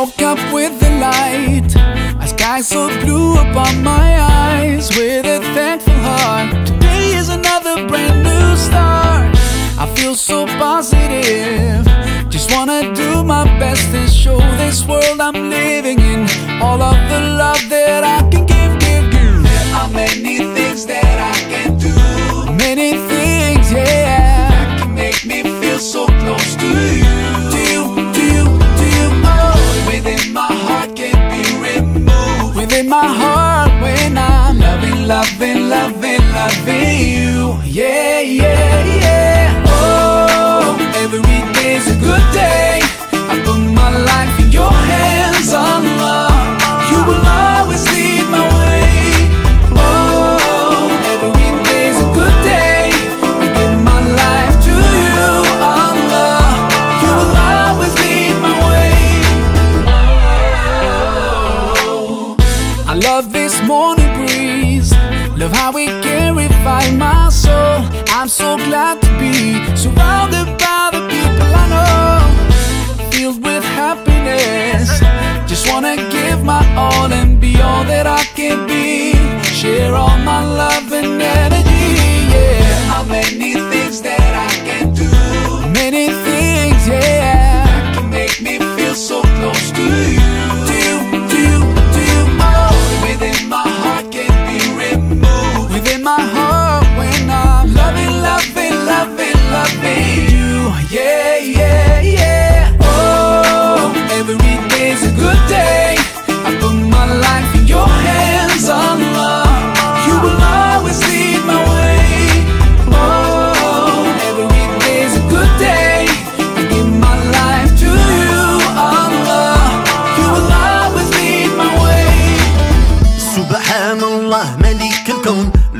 Woke up with the light, a sky so blue upon my eyes. With a thankful heart, today is another brand new start. I feel so positive, just wanna do my best and show this world I'm living in all of the love that Within my heart when I'm loving, loving, loving, loving you. Yeah, yeah, yeah. Love this morning breeze. Love how it can my soul. I'm so glad to be surrounded by the people I know. Filled with happiness. Just wanna give my all and be all that I can be.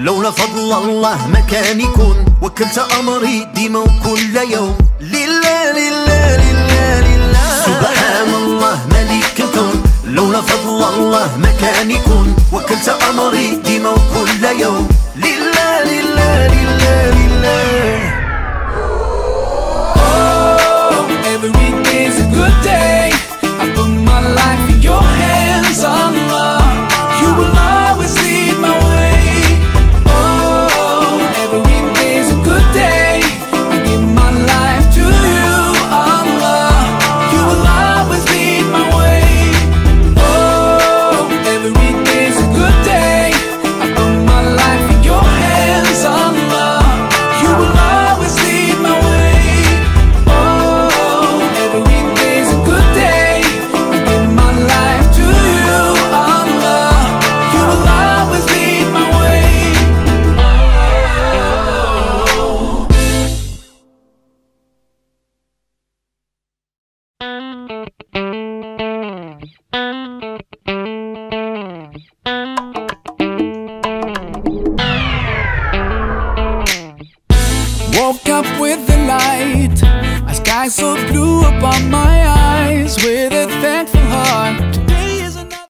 لولا فضل الله ما كان يكون وكلت أمري ديما وكل يوم. لله لله لله لله. سبحان الله ملك الكون. لولا فضل الله ما كان يكون وكلت أمري ديما وكل يوم. eyes so blue upon my eyes with